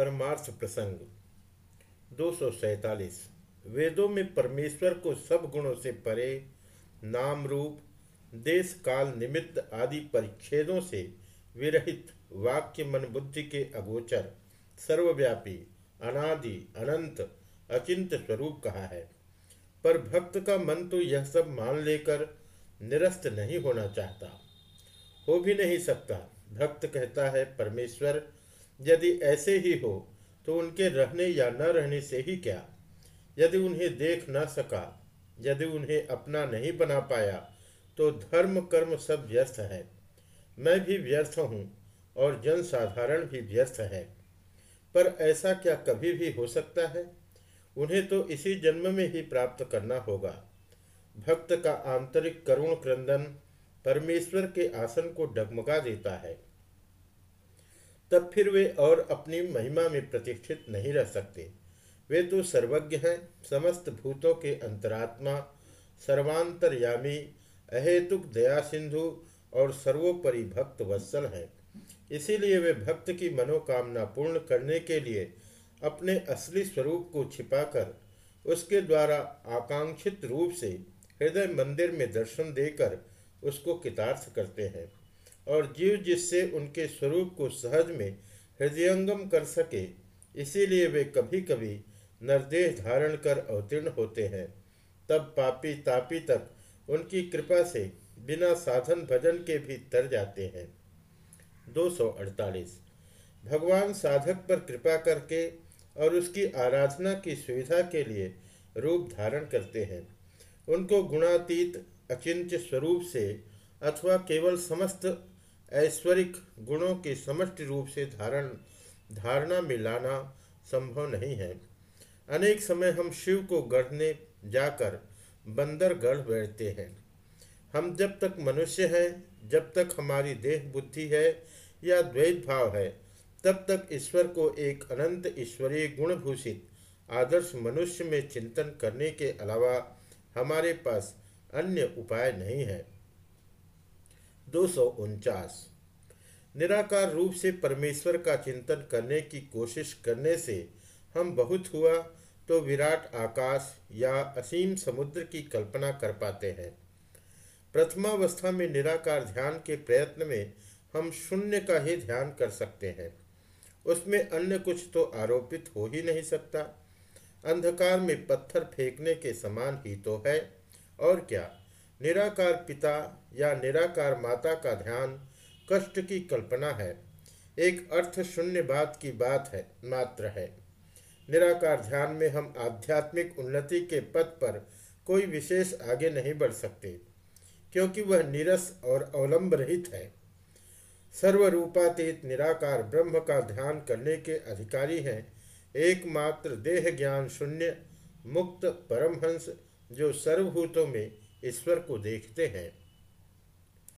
परमार्थ प्रसंग। दो वेदों में परमेश्वर को सब गुणों से परे नाम रूप देश काल निमित्त आदि परिच्छेदों से विरहित वाक्य मन बुद्धि के अगोचर, सर्वव्यापी, अनादि, अनंत अचिंत स्वरूप कहा है? पर भक्त का मन तो यह सब मान लेकर निरस्त नहीं होना चाहता। हो भी नहीं सकता। भक्त कहता है, परमेश्वर यदि ऐसे ही हो तो उनके रहने या न रहने से ही क्या? यदि उन्हें देख न सका, यदि उन्हें अपना नहीं बना पाया तो धर्म कर्म सब व्यर्थ है। मैं भी व्यर्थ हूँ और जन साधारण भी व्यर्थ है। पर ऐसा क्या कभी भी हो सकता है? उन्हें तो इसी जन्म में ही प्राप्त करना होगा। भक्त का आंतरिक करुण क्रंदन परमेश्वर के आसन को डगमगा देता है। तब फिर वे और अपनी महिमा में प्रतिष्ठित नहीं रह सकते। वे तो सर्वज्ञ हैं, समस्त भूतों के अंतरात्मा, सर्वांतरयामी, अहेतुक दया सिंधु और सर्वोपरि भक्त वत्सल हैं। इसीलिए वे भक्त की मनोकामना पूर्ण करने के लिए अपने असली स्वरूप को छिपाकर उसके द्वारा आकांक्षित रूप से हृदय मंदिर में दर्शन देकर उसको कितार्थ करते हैं। और जीव जिससे उनके स्वरूप को सहज में हृदयंगम कर सके, इसीलिए वे कभी कभी नरदेह धारण कर अवतीर्ण होते हैं। तब पापी तापी तक उनकी कृपा से बिना साधन भजन के भी तर जाते हैं। 248 भगवान साधक पर कृपा करके और उसकी आराधना की सुविधा के लिए रूप धारण करते हैं। उनको गुणातीत अचिंत्य स्वरूप से अथवा केवल समस्त ऐश्वरिक गुणों के समष्टि रूप से धारण, धारणा में लाना संभव नहीं है। अनेक समय हम शिव को गढ़ने जाकर बंदर गढ़ बैठते हैं। हम जब तक मनुष्य हैं, जब तक हमारी देह बुद्धि है या द्वैत भाव है, तब तक ईश्वर को एक अनंत ईश्वरीय गुणभूषित, आदर्श मनुष्य में चिंतन करने के अलावा हमारे पास अन्य उपाय नहीं है। दो सौ उनचास। निराकार रूप से परमेश्वर का चिंतन करने की कोशिश करने से हम बहुत हुआ तो विराट आकाश या असीम समुद्र की कल्पना कर पाते हैं। प्रथमावस्था में निराकार ध्यान के प्रयत्न में हम शून्य का ही ध्यान कर सकते हैं। उसमें अन्य कुछ तो आरोपित हो ही नहीं सकता। अंधकार में पत्थर फेंकने के समान ही तो है, और क्या? निराकार पिता या निराकार माता का ध्यान कष्ट की कल्पना है। एक अर्थ शून्य बात की बात है, मात्र है। निराकार ध्यान में हम आध्यात्मिक उन्नति के पथ पर कोई विशेष आगे नहीं बढ़ सकते, क्योंकि वह निरस और अवलंब रहित है। सर्वरूपातीत निराकार ब्रह्म का ध्यान करने के अधिकारी हैं एकमात्र देह ज्ञान शून्य मुक्त परमहंस जो सर्वभूतों में ईश्वर को देखते हैं।